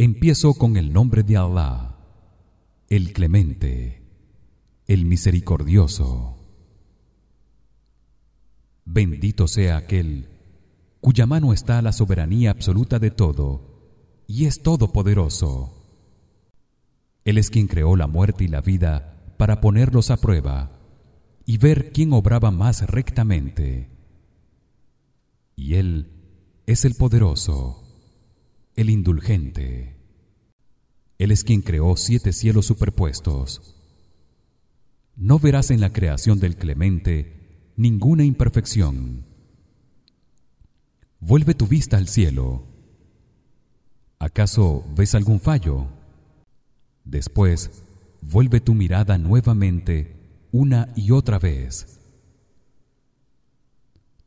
Empiezo con el nombre de Allah, el Clemente, el Misericordioso. Bendito sea aquel cuya mano está la soberanía absoluta de todo y es todopoderoso. Él es quien creó la muerte y la vida para ponerlos a prueba y ver quién obraba más rectamente. Y él es el poderoso, el indulgente. Él es quien creó siete cielos superpuestos. No verás en la creación del Clemente ninguna imperfección. Vuelve tu vista al cielo. ¿Acaso ves algún fallo? Después, vuelve tu mirada nuevamente una y otra vez.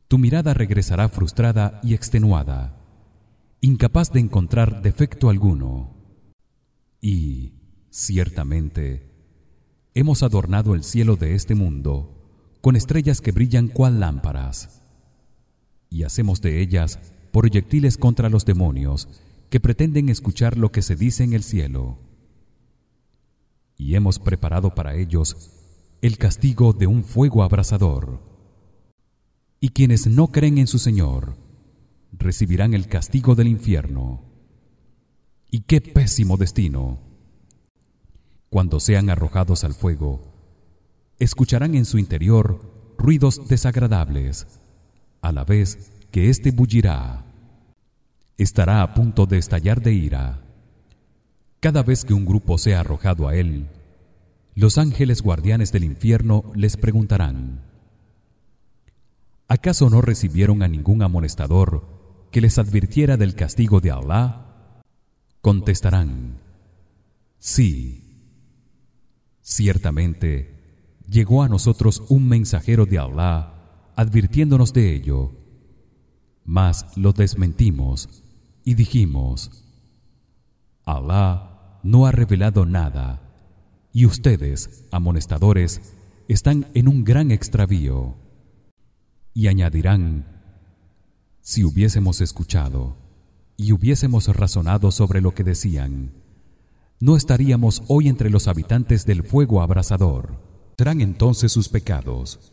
Tu mirada regresará frustrada y extenuada, incapaz de encontrar defecto alguno. Y, ciertamente, hemos adornado el cielo de este mundo con estrellas que brillan cual lámparas. Y hacemos de ellas proyectiles contra los demonios que pretenden escuchar lo que se dice en el cielo. Y hemos preparado para ellos el castigo de un fuego abrasador. Y quienes no creen en su Señor recibirán el castigo del infierno. Y qué pésimo destino. Cuando sean arrojados al fuego escucharán en su interior ruidos desagradables a la vez que éste bullirá. Estará a punto de estallar de ira. Cada vez que un grupo sea arrojado a él los ángeles guardianes del infierno les preguntarán ¿Acaso no recibieron a ningún amonestador que les advirtiera del castigo de Allah? Contestarán: Sí. Ciertamente llegó a nosotros un mensajero de Allah advirtiéndonos de ello. Mas lo desmentimos y dijimos: Allah no ha revelado nada y ustedes amonestadores están en un gran extravío y añadirán si hubiésemos escuchado y hubiésemos razonado sobre lo que decían no estaríamos hoy entre los habitantes del fuego abrasador. Serán entonces sus pecados.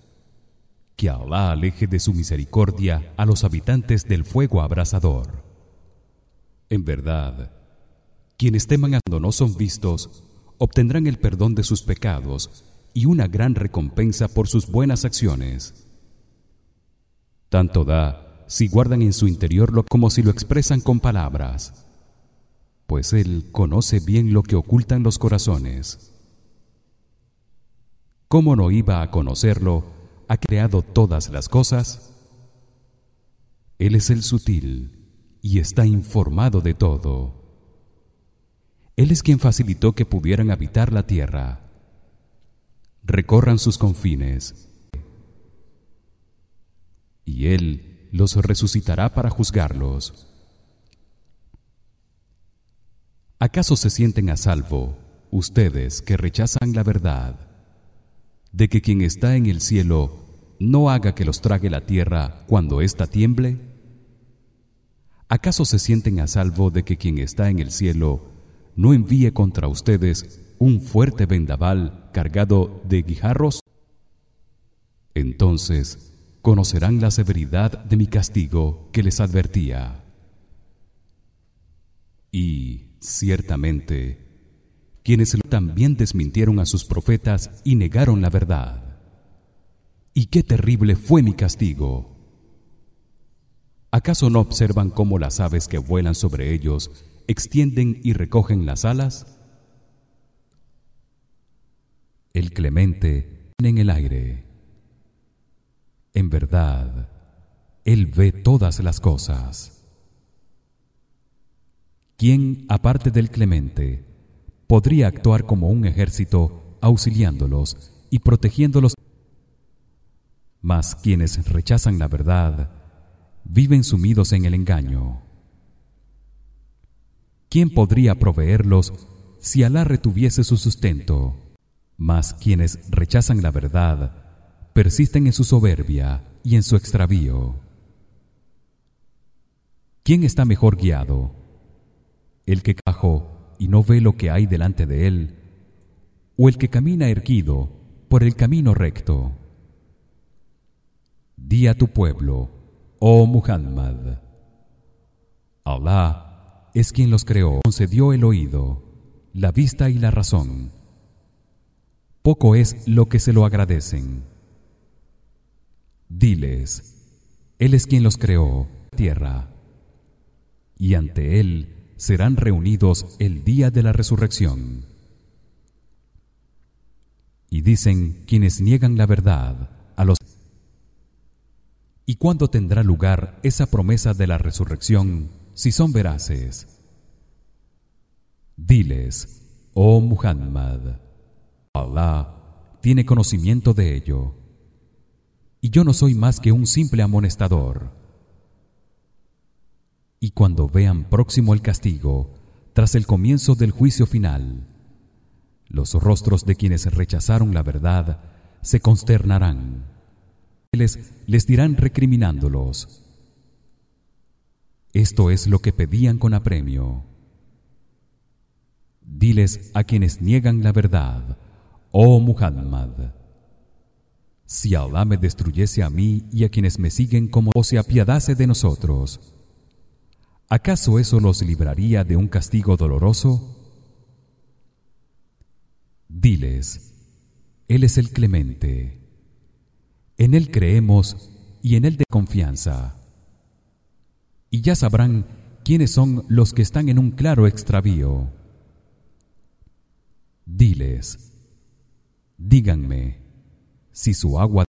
Que Allah aleje de su misericordia a los habitantes del fuego abrasador. En verdad quienes teman cuando no son vistos obtendrán el perdón de sus pecados y una gran recompensa por sus buenas acciones. Tanto da si guardan en su interior lo como si lo expresan con palabras, pues él conoce bien lo que ocultan los corazones. ¿Cómo no iba a conocerlo? Ha creado todas las cosas. Él es el sutil y está informado de todo. Él es quien facilitó que pudieran habitar la tierra. Recorran sus confines. Y él los resucitará para juzgarlos. ¿Acaso se sienten a salvo ustedes que rechazan la verdad de que quien está en el cielo no haga que los trague la tierra cuando ésta tiemble? ¿Acaso se sienten a salvo de que quien está en el cielo no envíe contra ustedes un fuerte vendaval cargado de guijarros entonces conocerán la severidad de mi castigo que les advertía. Y ciertamente quienes también desmintieron a sus profetas y negaron la verdad. Y qué terrible fue mi castigo. Acaso no observan cómo las aves que vuelan sobre ellos extienden y recogen las alas el clemente en el aire en verdad él ve todas las cosas. Quién aparte del clemente podría actuar como un ejército auxiliándolos y protegiéndolos mas quienes rechazan la verdad viven sumidos en el engaño. ¿Quién podría proveerlos si Alá retuviese su sustento? Mas quienes rechazan la verdad persisten en su soberbia y en su extravío. ¿Quién está mejor guiado? El que cabizbajo y no ve lo que hay delante de él o el que camina erguido por el camino recto di a tu pueblo oh Muhammad Allah es quien los creó. Concedió el oído la vista y la razón. Poco es lo que se lo agradecen diles él es quien los creó tierra y ante él serán reunidos el día de la resurrección. Y dicen quienes niegan la verdad a los y cuándo tendrá lugar esa promesa de la resurrección si son veraces diles oh Muhammad Allah tiene conocimiento de ello y yo no soy más que un simple amonestador. Y cuando vean próximo el castigo tras el comienzo del juicio final los rostros de quienes rechazaron la verdad se consternarán. Les, les dirán recriminándolos esto es lo que pedían con apremio. Diles a quienes niegan la verdad oh Muhammad si Allah me destruyese a mí y a quienes me siguen como o se apiadase de nosotros ¿acaso eso los libraría de un castigo doloroso? Diles Él es el clemente. En él creemos y en él de confianza. Y ya sabrán quiénes son los que están en un claro extravío. Diles díganme si su agua